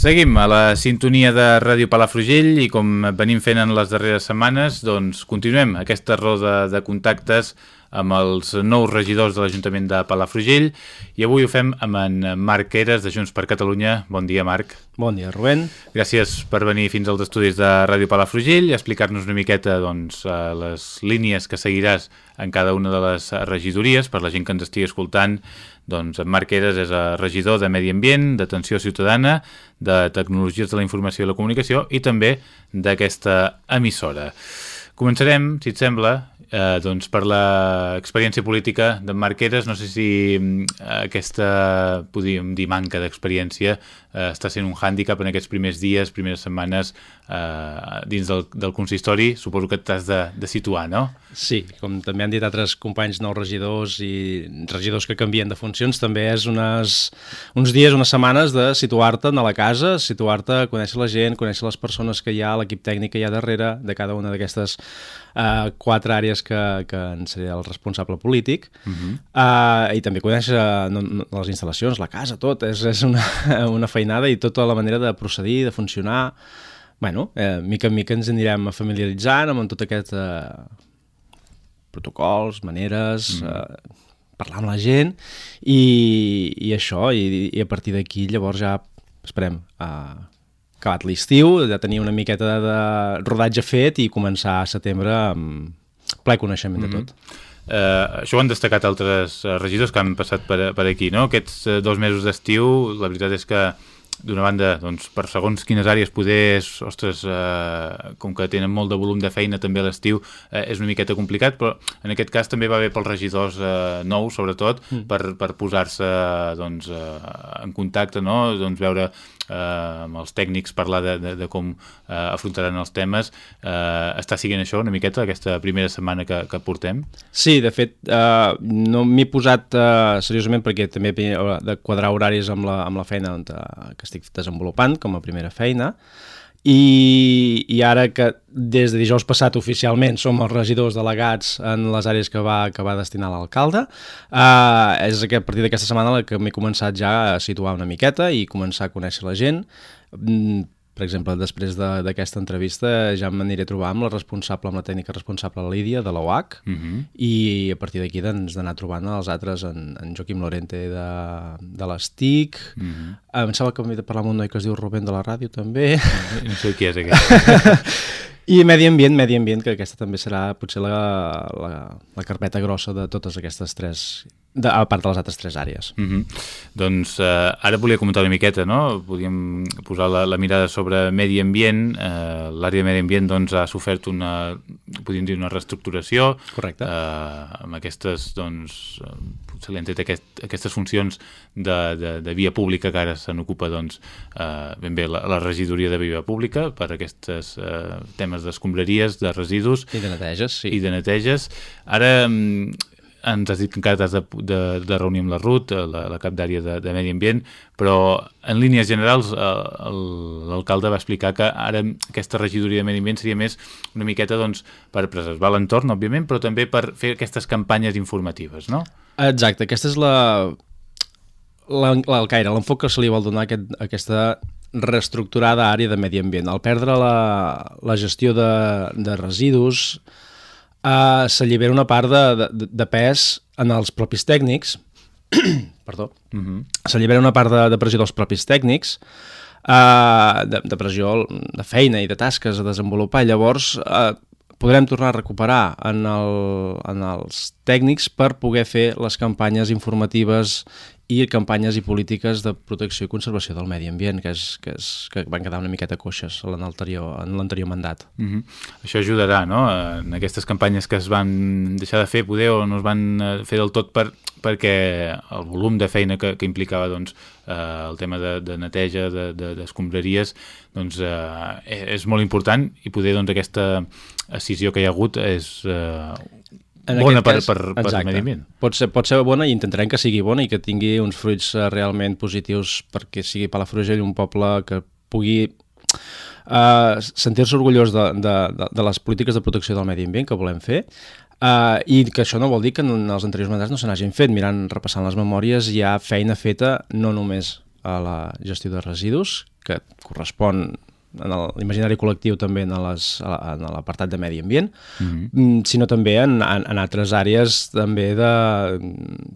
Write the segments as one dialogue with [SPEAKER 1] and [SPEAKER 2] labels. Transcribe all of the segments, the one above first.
[SPEAKER 1] Seguim a la sintonia de Ràdio Palafrugell i com venim fent en les darreres setmanes, doncs continuem aquesta roda de contactes amb els nous regidors de l'Ajuntament de Palafrugell i avui ho fem amb en Marc Eres de Junts per Catalunya. Bon dia, Marc.
[SPEAKER 2] Bon dia, Rubén.
[SPEAKER 1] Gràcies per venir fins als estudis de Ràdio Palafrugell i explicar-nos una miqueta doncs, eh, les línies que seguiràs en cada una de les regidories per la gent que ens estigui escoltant doncs en Marc Eres és regidor de Medi Ambient, d'Atenció Ciutadana, de Tecnologies de la Informació i la Comunicació i també d'aquesta emissora. Començarem, si et sembla, eh, doncs per l'experiència política d'en Marqueres, no sé si eh, aquesta, podríem dir, manca d'experiència eh, està sent un hàndicap en aquests primers dies, primeres setmanes eh, dins del, del consistori, suposo que t'has de, de situar, no?
[SPEAKER 2] Sí, com també han dit altres companys nous regidors i regidors que canvien de funcions, també és unes, uns dies, unes setmanes de situar-te a la casa, situar-te, conèixer la gent, conèixer les persones que hi ha, l'equip tècnic que hi ha darrere de cada una d'aquestes uh, quatre àrees que, que en seré el responsable polític uh -huh. uh, i també conèixer no, no, les instal·lacions, la casa, tot, és, és una, una feinada i tota la manera de procedir, de funcionar bueno, eh, mica en mica ens anirem familiaritzant amb tot aquest eh, protocols, maneres, mm. eh, parlar amb la gent i, i això, i, i a partir d'aquí llavors ja esperem eh, acabat l'estiu, ja tenia una miqueta de, de rodatge fet i començar a setembre amb ple coneixement mm -hmm. de tot.
[SPEAKER 1] Uh, això ho han destacat altres uh, regidors que han passat per, per aquí, no? Aquests uh, dos mesos d'estiu, la veritat és que d'una banda, doncs, per segons quines àrees poder, ostres, eh, com que tenen molt de volum de feina també a l'estiu, eh, és una miqueta complicat, però en aquest cas també va bé pels regidors eh, nous, sobretot, mm. per, per posar-se doncs, eh, en contacte, no? doncs veure eh, amb els tècnics parlar de, de, de com eh, afrontaran els temes. Eh, està siguent això una miqueta, aquesta primera setmana que, que portem?
[SPEAKER 2] Sí, de fet, eh, no m'he posat eh, seriosament perquè també he de quadrar horaris amb la, amb la feina eh, que estic desenvolupant com a primera feina, i, i ara que des de dijous passat oficialment som els regidors delegats en les àrees que va, que va destinar l'alcalde, eh, és a partir d'aquesta setmana la que m'he començat ja a situar una miqueta i començar a conèixer la gent, mm, per exemple, després d'aquesta de, entrevista ja m'aniré a trobar amb la responsable, amb la tècnica responsable, la Lídia, de l'OAC, uh mhm. -huh. i a partir d'aquí doncs d'anar trobant els altres, en, en Joaquim Lorente de, de l'ESTIC, uh mhm. -huh. em sembla que m'he de parlar amb un noi que es diu Rubén de la ràdio també.
[SPEAKER 1] No sé qui és aquest.
[SPEAKER 2] I Medi Ambient, Medi Ambient, que aquesta també serà potser la, la, la carpeta grossa de totes aquestes tres de, a part de les altres tres àrees.
[SPEAKER 1] Mm -hmm. Doncs eh, ara volia comentar una miqueta, no? Podíem posar la, la mirada sobre medi ambient. Eh, L'àrea de medi ambient doncs, ha sofert una, podríem dir, una reestructuració.
[SPEAKER 2] Correcte.
[SPEAKER 1] Eh, amb aquestes, doncs, se li han tret aquest, aquestes funcions de, de, de via pública que ara se n'ocupa, doncs, eh, ben bé la, la regidoria de via pública per aquests eh, temes d'escombraries, de residus.
[SPEAKER 2] I de neteges, sí.
[SPEAKER 1] I de neteges. Ara mm, ens has dit que encara t'has de, de, de reunir amb la RUT, eh, la, la cap d'àrea de, de Medi Ambient, però en línies generals eh, l'alcalde va explicar que ara aquesta regidoria de Medi Ambient seria més una miqueta doncs, per preservar l'entorn, òbviament, però també per fer aquestes campanyes informatives, no?
[SPEAKER 2] Exacte, aquesta és la l'alcaire, l'enfoc que se li vol donar aquest, aquesta reestructurada àrea de medi ambient. Al perdre la, la gestió de, de residus, uh, s'allibera una part de, de, de pes en els propis tècnics, perdó, uh mhm. -huh. s'allibera una part de, de pressió dels propis tècnics, uh, de, de pressió de feina i de tasques a desenvolupar, llavors uh, podrem tornar a recuperar en, el, en els tècnics per poder fer les campanyes informatives i campanyes i polítiques de protecció i conservació del medi ambient, que, és, que, és, que van quedar una miqueta coixes en l'anterior mandat.
[SPEAKER 1] Mm -hmm. Això ajudarà, no?, en aquestes campanyes que es van deixar de fer, poder, o no es van eh, fer del tot per, perquè el volum de feina que, que implicava doncs, eh, el tema de, de neteja, d'escombraries, de, de doncs, eh, és molt important i poder doncs, aquesta decisió que hi ha hagut és eh, en bona per, cas, per, per, per mediment.
[SPEAKER 2] Pot ser, pot ser bona i intentarem que sigui bona i que tingui uns fruits uh, realment positius perquè sigui Palafrugell un poble que pugui uh, sentir-se orgullós de, de, de, de les polítiques de protecció del medi ambient que volem fer Uh, I que això no vol dir que en els anteriors mandats no se n'hagin fet. Mirant, repassant les memòries, hi ha feina feta no només a la gestió de residus, que correspon en l'imaginari col·lectiu també en l'apartat de medi ambient, mm -hmm. sinó també en, en, en altres àrees també de,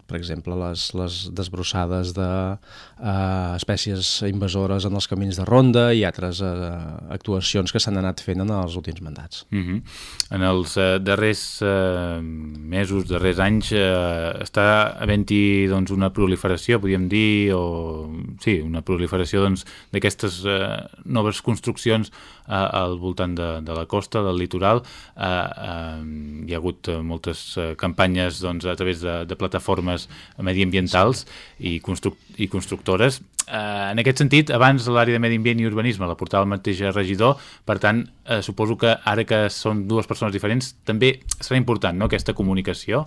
[SPEAKER 2] per exemple, les, les desbrossades de uh, espècies invasores en els camins de ronda i altres uh, actuacions que s'han anat fent en els últims mandats.
[SPEAKER 1] Mm -hmm. En els uh, darrers uh, mesos, darrers anys, uh, està havent-hi doncs, una proliferació, podríem dir, o sí, una proliferació d'aquestes doncs, uh, noves construccions construccions eh, al voltant de, de la costa, del litoral. Eh, eh, hi ha hagut eh, moltes eh, campanyes doncs, a través de, de plataformes mediambientals i, construc i constructores. Eh, en aquest sentit, abans l'àrea de medi ambient i urbanisme la portava el mateix regidor, per tant, eh, suposo que ara que són dues persones diferents, també serà important no, aquesta comunicació.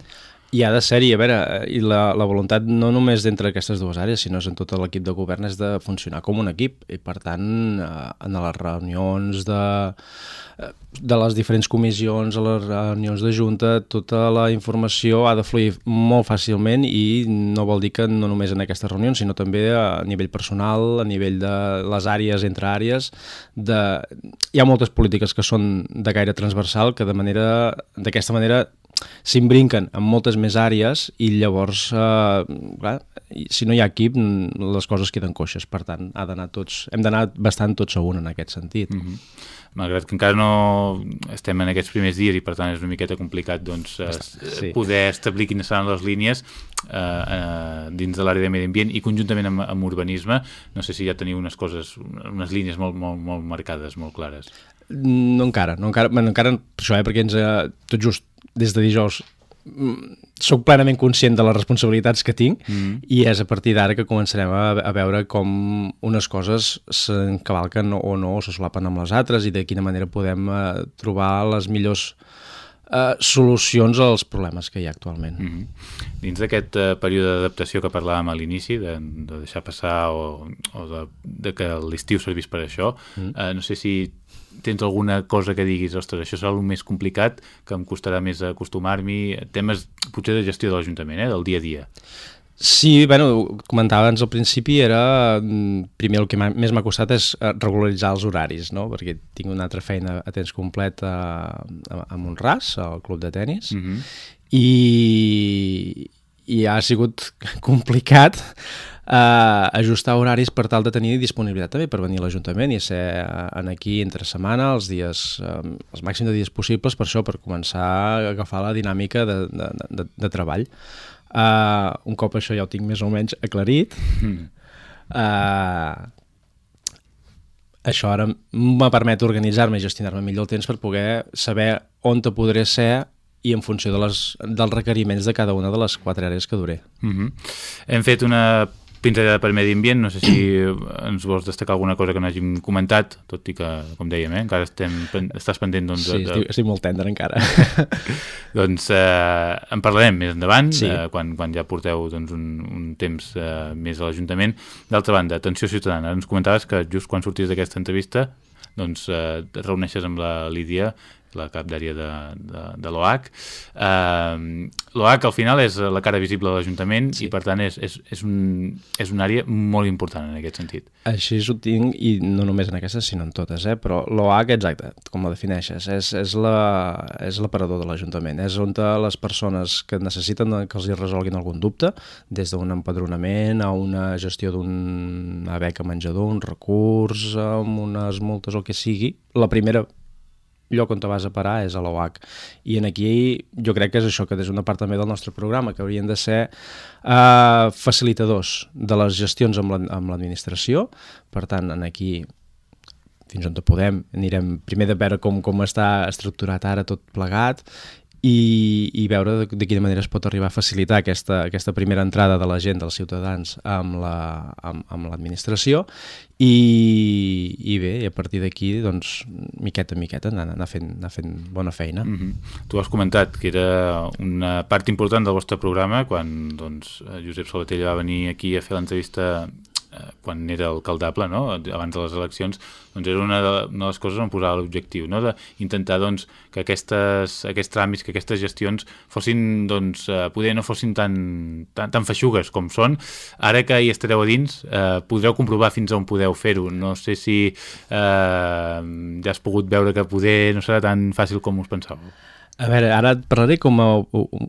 [SPEAKER 2] I ha de ser-hi, a veure, i la, la voluntat no només d'entre aquestes dues àrees, sinó en tot l'equip de govern és de funcionar com un equip, i per tant, eh, en les reunions de, eh, de les diferents comissions, a les reunions de junta, tota la informació ha de fluir molt fàcilment i no vol dir que no només en aquestes reunions, sinó també a nivell personal, a nivell de les àrees entre àrees, de... hi ha moltes polítiques que són de gaire transversal que de manera d'aquesta manera s'imbrinquen en moltes més àrees i llavors, eh, clar, si no hi ha equip, les coses queden coixes. Per tant, ha d'anar tots, hem d'anar bastant tots a un en aquest sentit. Mm -hmm.
[SPEAKER 1] Malgrat que encara no estem en aquests primers dies i per tant és una miqueta complicat doncs, eh, sí. poder establir quines seran les línies eh, eh, dins de l'àrea de medi ambient i conjuntament amb, amb urbanisme, no sé si ja teniu unes coses, unes línies molt, molt, molt marcades, molt clares.
[SPEAKER 2] No encara, no encara, bueno, encara això, eh, perquè ens, eh, tot just des de dijous mm, sóc plenament conscient de les responsabilitats que tinc mm. i és a partir d'ara que començarem a, a veure com unes coses s'encavalquen o no o se solapen amb les altres i de quina manera podem uh, trobar les millors uh, solucions als problemes que hi ha actualment. Mm -hmm.
[SPEAKER 1] Dins d'aquest uh, període d'adaptació que parlàvem a l'inici, de, de deixar passar o, o de, de que l'estiu servís per això, mm -hmm. uh, no sé si tens alguna cosa que diguis, ostres, això serà el més complicat, que em costarà més acostumar-m'hi, temes potser de gestió de l'Ajuntament, eh, del dia a dia.
[SPEAKER 2] Sí, bueno, comentava abans al principi, era, mm, primer el que més m'ha costat és eh, regularitzar els horaris, no? perquè tinc una altra feina a temps complet a, a, a Montràs, al club de tennis, uh mhm. -huh. i, i ha sigut complicat eh, ajustar horaris per tal de tenir disponibilitat també per venir a l'Ajuntament i ser eh, en aquí entre setmana els dies, eh, els màxims de dies possibles per això, per començar a agafar la dinàmica de, de, de, de treball. Uh, un cop això ja ho tinc més o menys aclarit, mm. uh, això ara me permet organitzar-me i gestionar-me millor el temps per poder saber on te podré ser i en funció de les, dels requeriments de cada una de les quatre àrees que duré.
[SPEAKER 1] Mm -hmm. Hem fet una pinzellada per medi ambient, no sé si ens vols destacar alguna cosa que no hàgim comentat, tot i que, com dèiem, eh, encara estem, estàs pendent doncs,
[SPEAKER 2] sí, de... estic, estic molt tendre encara.
[SPEAKER 1] doncs eh, en parlarem més endavant, sí. eh, quan, quan ja porteu doncs, un, un temps eh, més a l'Ajuntament. D'altra banda, atenció ciutadana, ens comentaves que just quan sortis d'aquesta entrevista doncs eh, et reuneixes amb la Lídia la cap d'àrea de, de, de l'OAC. Uh, L'OAC al final és la cara visible de l'Ajuntament sí. i per tant és, és, és, un, és una àrea molt important en aquest sentit.
[SPEAKER 2] Així ho tinc i no només en aquestes sinó en totes, eh? però l'OAC, exacte, com la defineixes, és, és l'aparador la, de l'Ajuntament, és on les persones que necessiten que els hi resolguin algun dubte, des d'un empadronament a una gestió d'una beca menjador, un recurs, amb unes multes o que sigui, la primera lloc on te vas a parar és a l'OAC. I en aquí jo crec que és això, que és una part també del nostre programa, que haurien de ser uh, facilitadors de les gestions amb l'administració. Per tant, en aquí fins on podem, anirem primer de veure com, com està estructurat ara tot plegat i, i veure de, de quina manera es pot arribar a facilitar aquesta, aquesta primera entrada de la gent, dels ciutadans, amb l'administració la, amb, amb i, i bé, i a partir d'aquí, doncs, miqueta en miqueta, anar, anar, fent, anar fent bona feina. Mm
[SPEAKER 1] -hmm. Tu has comentat que era una part important del vostre programa quan doncs, Josep Sabatella va venir aquí a fer l'entrevista quan era alcaldable, no? abans de les eleccions, doncs era una de, una de les coses on posava l'objectiu, no? d'intentar doncs, que aquestes, aquests tràmits, que aquestes gestions fossin, doncs, eh, poder no fossin tan, tan, tan feixugues com són. Ara que hi estareu a dins, eh, podreu comprovar fins on podeu fer-ho. No sé si eh, ja has pogut veure que poder no serà tan fàcil com us pensàveu.
[SPEAKER 2] A veure, ara et parlaré com a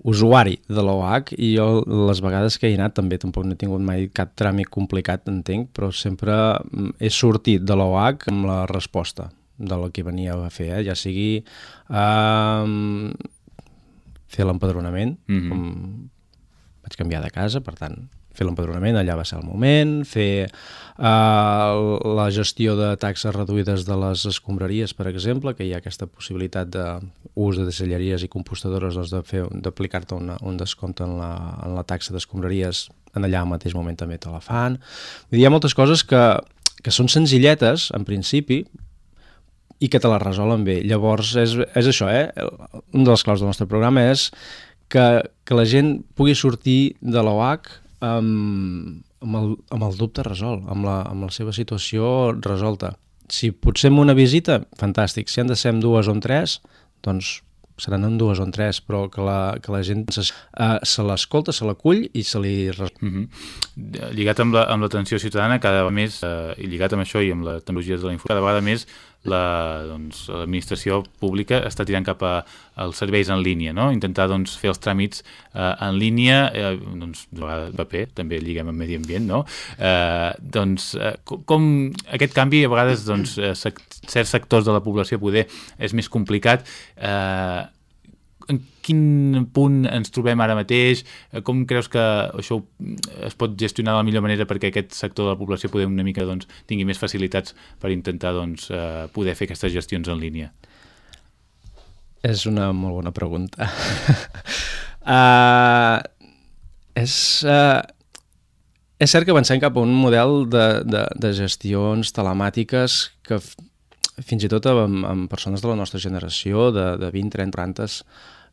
[SPEAKER 2] usuari de l'OH i jo les vegades que he anat també tampoc no he tingut mai cap tràmit complicat, entenc, però sempre mm, he sortit de l'OH amb la resposta del que venia a fer, eh? ja sigui eh, fer l'empadronament, mm -hmm. com vaig canviar de casa, per tant, fer l'empadronament, allà va ser el moment, fer uh, la gestió de taxes reduïdes de les escombraries, per exemple, que hi ha aquesta possibilitat d'ús de deselleries i compostadores doncs, d'aplicar-te un descompte en la, en la taxa d'escombraries en allà al mateix moment també te la fan. Hi ha moltes coses que, que són senzilletes, en principi, i que te la resolen bé. Llavors, és, és això, eh? Un dels claus del nostre programa és que, que la gent pugui sortir de l'OH amb, amb, el, amb el dubte resolt, amb la, amb la seva situació resolta. Si potser amb una visita, fantàstic. Si han de ser amb dues o amb tres, doncs seran en dues o en tres, però que la, que la gent se, uh, se l'escolta, se l'acull i se li... Mm -hmm.
[SPEAKER 1] Lligat amb l'atenció ciutadana, cada vegada més, uh, i lligat amb això i amb les tecnologies de la informació, cada vegada més l'administració doncs, pública està tirant cap a, als serveis en línia, no? intentar doncs, fer els tràmits eh, en línia, eh, doncs, de paper, també lliguem amb medi ambient, no? Eh, doncs, eh, com aquest canvi a vegades doncs, sec, certs sectors de la població poder és més complicat, eh, en quin punt ens trobem ara mateix? Com creus que això es pot gestionar de la millor manera perquè aquest sector de la població poder una mica doncs, tingui més facilitats per intentar doncs, eh, poder fer aquestes gestions en línia?
[SPEAKER 2] És una molt bona pregunta. uh, és, uh, és cert que avancem cap a un model de, de, de gestions telemàtiques que fins i tot amb, amb persones de la nostra generació, de, de 20, 30, 40,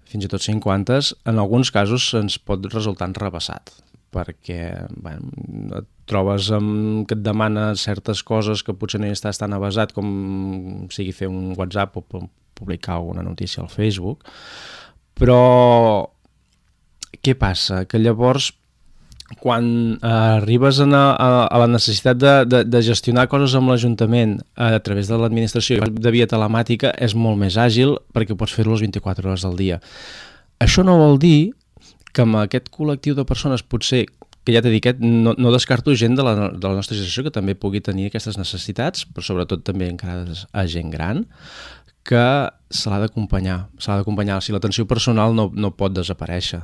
[SPEAKER 2] fins i tot 50, en alguns casos ens pot resultar enrebaçat perquè bueno, et trobes amb, que et demana certes coses que potser no hi estàs tan avasat com sigui fer un WhatsApp o publicar alguna notícia al Facebook, però què passa? Que llavors quan eh, arribes a, a, a la necessitat de, de, de gestionar coses amb l'Ajuntament a, a través de l'administració de via telemàtica és molt més àgil perquè pots fer-ho les 24 hores al dia. Això no vol dir que amb aquest col·lectiu de persones potser que ja t'he dit, eh, no, no descarto gent de la, de la nostra generació que també pugui tenir aquestes necessitats, però sobretot també encara a gent gran, que se l'ha d'acompanyar, se l'ha d'acompanyar. Si l'atenció personal no, no pot desaparèixer.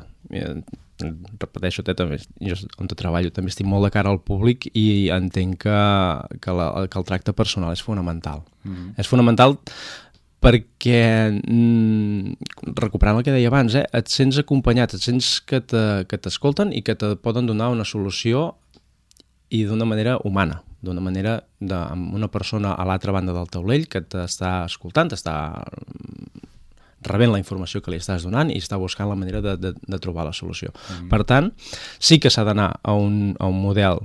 [SPEAKER 2] Repeteixo, té, també, jo on treballo també estic molt de cara al públic i entenc que, que, la, que el tracte personal és fonamental. Mm -hmm. És fonamental perquè, mm, recuperant el que deia abans, eh, et sents acompanyat, et sents que t'escolten i que te poden donar una solució i d'una manera humana, d'una manera de, amb una persona a l'altra banda del taulell que t'està escoltant, t'està rebent la informació que li estàs donant i està buscant la manera de, de, de trobar la solució. Mm -hmm. Per tant, sí que s'ha d'anar a, un, a un model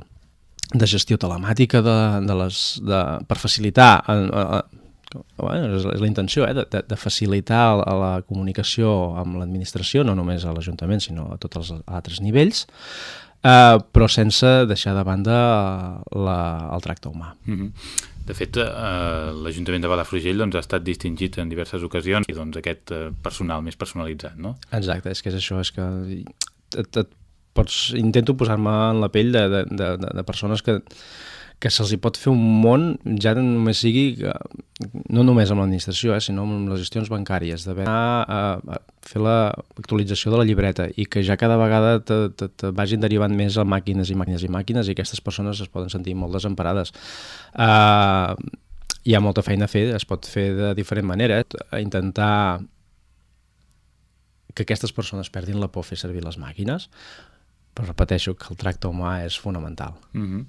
[SPEAKER 2] de gestió telemàtica de, de les, de, per facilitar a, a, bueno, és, és la intenció eh, de, de facilitar a la comunicació amb l'administració, no només a l'Ajuntament, sinó a tots els altres nivells, eh, però sense deixar de banda la, el tracte humà.
[SPEAKER 1] Mm -hmm. De fet, eh, l'Ajuntament de Balafrugell doncs, ha estat distingit en diverses ocasions i doncs, aquest eh, personal més personalitzat, no?
[SPEAKER 2] Exacte, és que és això, és que et, et pots, intento posar-me en la pell de, de, de, de persones que que se'ls hi pot fer un món, ja no només sigui, no només amb l'administració, eh, sinó amb les gestions bancàries, d'haver a, a fer l'actualització de la llibreta i que ja cada vegada te, te, te vagin derivant més a màquines i màquines i màquines i aquestes persones es poden sentir molt desemparades. Uh, hi ha molta feina a fer, es pot fer de diferent manera, eh? intentar que aquestes persones perdin la por a fer servir les màquines, però repeteixo que el tracte humà és fonamental.
[SPEAKER 1] Mm -hmm.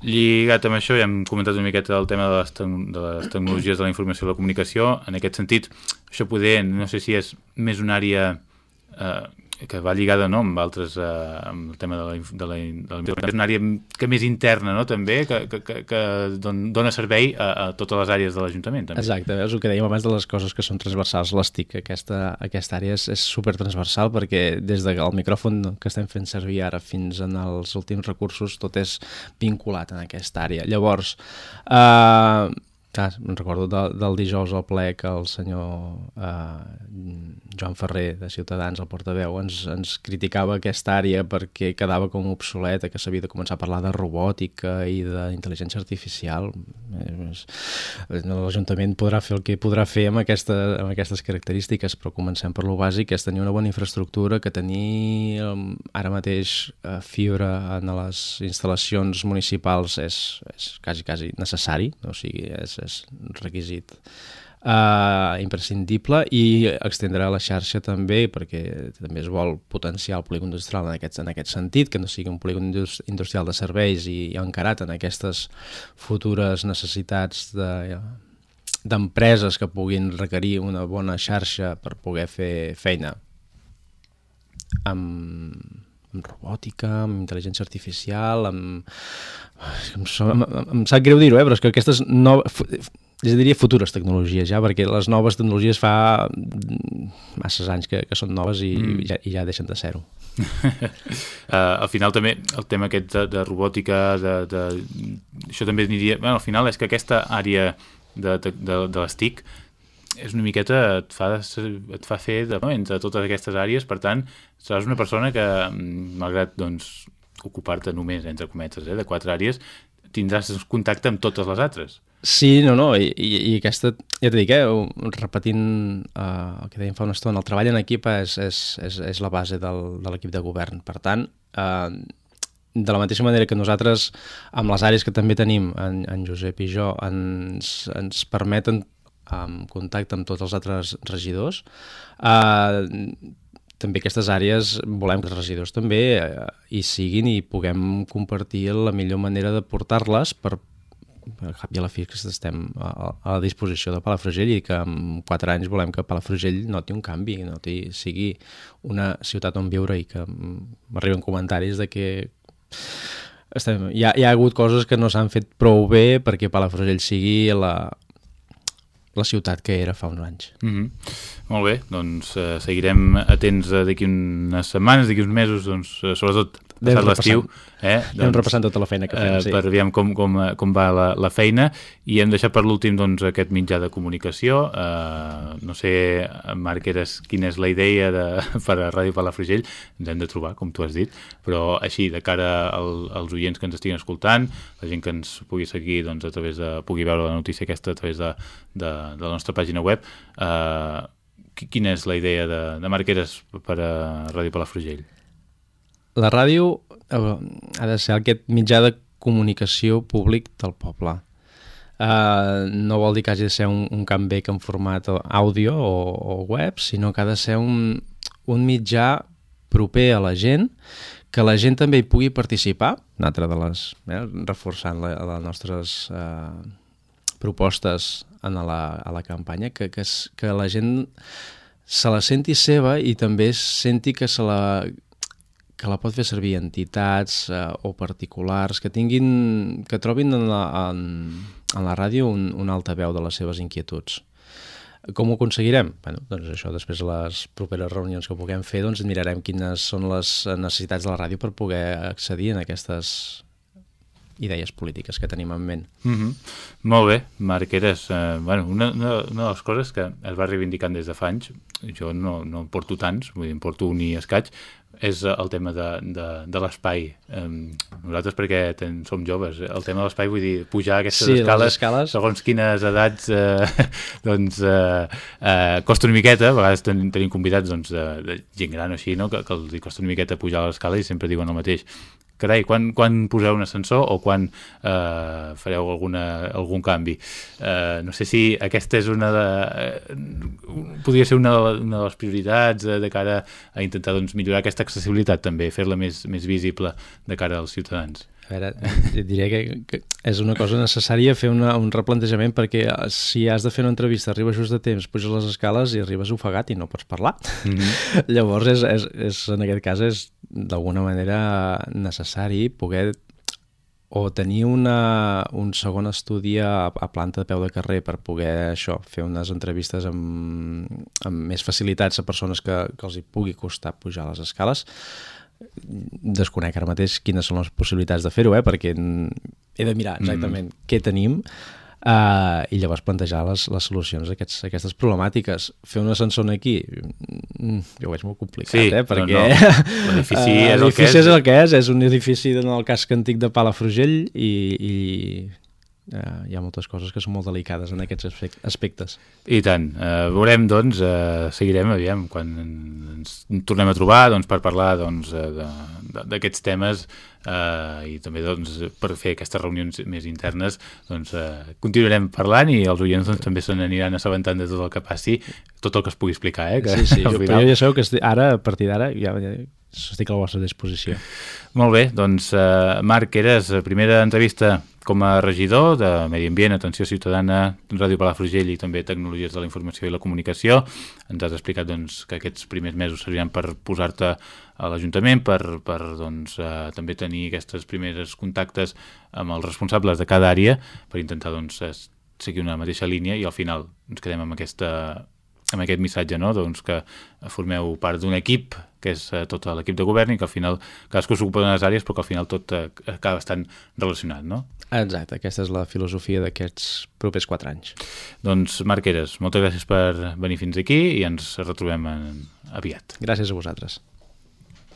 [SPEAKER 1] Lligat amb això, ja hem comentat una miqueta el tema de les, te de les tecnologies de la informació i la comunicació. En aquest sentit, això poder, no sé si és més una àrea... Eh, que va lligada no, amb altres, eh, amb el tema de la, de la, de la, és una àrea que més interna, no?, també, que, que, que, que dona servei a, a totes les àrees de l'Ajuntament.
[SPEAKER 2] Exacte, és el que dèiem abans de les coses que són transversals, les TIC, aquesta, aquesta àrea és, és super transversal perquè des del micròfon que estem fent servir ara fins en els últims recursos tot és vinculat en aquesta àrea. Llavors, eh, Clar, me'n recordo de, del dijous al ple que el senyor eh, Joan Ferrer de Ciutadans, el portaveu, ens, ens criticava aquesta àrea perquè quedava com obsoleta, que s'havia de començar a parlar de robòtica i d'intel·ligència artificial. L'Ajuntament podrà fer el que podrà fer amb, aquesta, amb aquestes característiques, però comencem per lo bàsic, és tenir una bona infraestructura, que tenir ara mateix eh, fibra en les instal·lacions municipals és, és quasi, quasi necessari, o sigui, és, és requisit uh, imprescindible i extendrà la xarxa també perquè també es vol potenciar el polígon industrial en aquest, en aquest sentit, que no sigui un polígon industrial de serveis i, i encarat en aquestes futures necessitats de d'empreses que puguin requerir una bona xarxa per poder fer feina amb, amb robòtica, amb intel·ligència artificial, amb... Em, em, em sap greu dir-ho, eh? però és que aquestes noves... Jo diria futures tecnologies ja, perquè les noves tecnologies fa masses anys que, que són noves i, mm. ja, i ja deixen de ser-ho.
[SPEAKER 1] uh, al final també el tema aquest de, de robòtica, de, de... això també aniria... Bueno, al final és que aquesta àrea de, de, de les TIC és una miqueta, et fa, et fa fer de, no, entre totes aquestes àrees, per tant, seràs una persona que, mm, malgrat doncs, ocupar-te només, entre cometes, eh, de quatre àrees, tindràs contacte amb totes les altres.
[SPEAKER 2] Sí, no, no, i, i aquesta, ja t'he dit, eh, repetint uh, el que dèiem fa una estona, el treball en equip és, és, és, és la base del, de l'equip de govern. Per tant, uh, de la mateixa manera que nosaltres, amb les àrees que també tenim, en, en Josep i jo, ens, ens permeten en contacte amb tots els altres regidors. Eh, també aquestes àrees volem que els regidors també eh, hi siguin i puguem compartir la millor manera de portar-les per a cap i a la fi que estem a, a la disposició de Palafrugell i que en quatre anys volem que Palafrugell noti un canvi, noti, sigui una ciutat on viure i que m'arriben comentaris de que estem, hi, ha, hi ha hagut coses que no s'han fet prou bé perquè Palafrugell sigui la, la ciutat que era fa uns anys.
[SPEAKER 1] Mm -hmm. Molt bé, doncs eh, seguirem atents eh, d'aquí unes setmanes, d'aquí uns mesos, doncs, eh, sobretot passat l'estiu.
[SPEAKER 2] Eh? Doncs, hem repassant tota la feina que fem,
[SPEAKER 1] eh,
[SPEAKER 2] sí.
[SPEAKER 1] Per veure com, com, com va la, la feina i hem deixat per l'últim doncs, aquest mitjà de comunicació. Eh, no sé, Marc, eres, quina és la idea de, per a Ràdio Palafrugell? Ens hem de trobar, com tu has dit, però així, de cara al, als oients que ens estiguin escoltant, la gent que ens pugui seguir doncs, a través de, pugui veure la notícia aquesta a través de, de, de la nostra pàgina web, eh, quina és la idea de, de Marqueres per a Ràdio Palafrugell?
[SPEAKER 2] La ràdio eh, ha de ser aquest mitjà de comunicació públic del poble. Uh, no vol dir que hagi de ser un, un canbec en format àudio o, o web, sinó que ha de ser un, un mitjà proper a la gent, que la gent també hi pugui participar, una altra de les, eh, reforçant la, les nostres uh, propostes en la, a la campanya, que, que, que la gent se la senti seva i també senti que se la que la pot fer servir entitats eh, o particulars que tinguin, que trobin en la, en, en la ràdio un, un altaveu de les seves inquietuds. Com ho aconseguirem? Bueno, doncs això, després de les properes reunions que puguem fer, doncs mirarem quines són les necessitats de la ràdio per poder accedir en aquestes idees polítiques que tenim en ment.
[SPEAKER 1] Mm -hmm. Molt bé, Marc, eres eh, bueno, una, una, una de les coses que es va reivindicant des de fa anys, jo no, no en porto tants, vull dir, en porto un i escaig, és el tema de, de, de l'espai. Um, nosaltres perquè ten, som joves, el tema de l'espai, vull dir, pujar aquestes
[SPEAKER 2] sí,
[SPEAKER 1] escales,
[SPEAKER 2] escales,
[SPEAKER 1] segons quines edats, eh, doncs eh, eh, costa una miqueta, a vegades ten, tenim convidats doncs, de, de gent gran o així, no? que, que els costa una miqueta pujar a l'escala i sempre diuen el mateix carai, quan, quan poseu un ascensor o quan eh, fareu alguna, algun canvi. Eh, no sé si aquesta és una de... Eh, podria ser una de, una de les prioritats de, de cara a intentar doncs, millorar aquesta accessibilitat també, fer-la més, més visible de cara als ciutadans.
[SPEAKER 2] A veure, diré que, que és una cosa necessària fer una, un replantejament perquè si has de fer una entrevista, arribes just de temps, puges les escales i arribes ofegat i no pots parlar. Mm -hmm. Llavors, és, és, és, en aquest cas, és d'alguna manera necessari poder o tenir una, un segon estudi a, a planta de peu de carrer per poder això fer unes entrevistes amb, amb més facilitats a persones que, que els hi pugui costar pujar les escales desconec ara mateix quines són les possibilitats de fer-ho, eh? perquè he de mirar exactament mm. què tenim uh, i llavors plantejar les, les solucions a, aquests, a aquestes problemàtiques. Fer un ascensor aquí, mm, jo ho veig molt complicat,
[SPEAKER 1] sí,
[SPEAKER 2] eh? perquè
[SPEAKER 1] no, no. l'edifici uh, és, el que és.
[SPEAKER 2] és el que és, és un edifici en el casc antic de Palafrugell i, i eh, hi ha moltes coses que són molt delicades en aquests aspectes.
[SPEAKER 1] I tant. Eh, veurem, doncs, eh, seguirem, aviam, quan ens tornem a trobar doncs, per parlar doncs, d'aquests temes eh, i també doncs, per fer aquestes reunions més internes doncs, eh, continuarem parlant i els oients doncs, també se n'aniran assabentant de tot el que passi, tot el que es pugui explicar. Eh, que,
[SPEAKER 2] sí, sí, jo, final... però jo ja sabeu que ara, a partir d'ara, ja, ja estic a la vostra disposició.
[SPEAKER 1] Molt bé, doncs uh, Marc, eres la primera entrevista com a regidor de Medi Ambient, Atenció Ciutadana, Ràdio Palafrugell i també Tecnologies de la Informació i la Comunicació. Ens has explicat doncs, que aquests primers mesos seriran per posar-te a l'Ajuntament, per, per doncs, uh, també tenir aquestes primeres contactes amb els responsables de cada àrea per intentar doncs, seguir una mateixa línia i al final ens quedem amb aquesta amb aquest missatge, no? doncs que formeu part d'un equip, que és eh, tot l'equip de govern, i que al final cadascú s'ocupa d'unes àrees, però que al final tot eh, acaba estant relacionat, no?
[SPEAKER 2] Exacte, aquesta és la filosofia d'aquests propers quatre anys.
[SPEAKER 1] Doncs, Marc Eres, moltes gràcies per venir fins aquí i ens retrobem en, aviat.
[SPEAKER 2] Gràcies a vosaltres.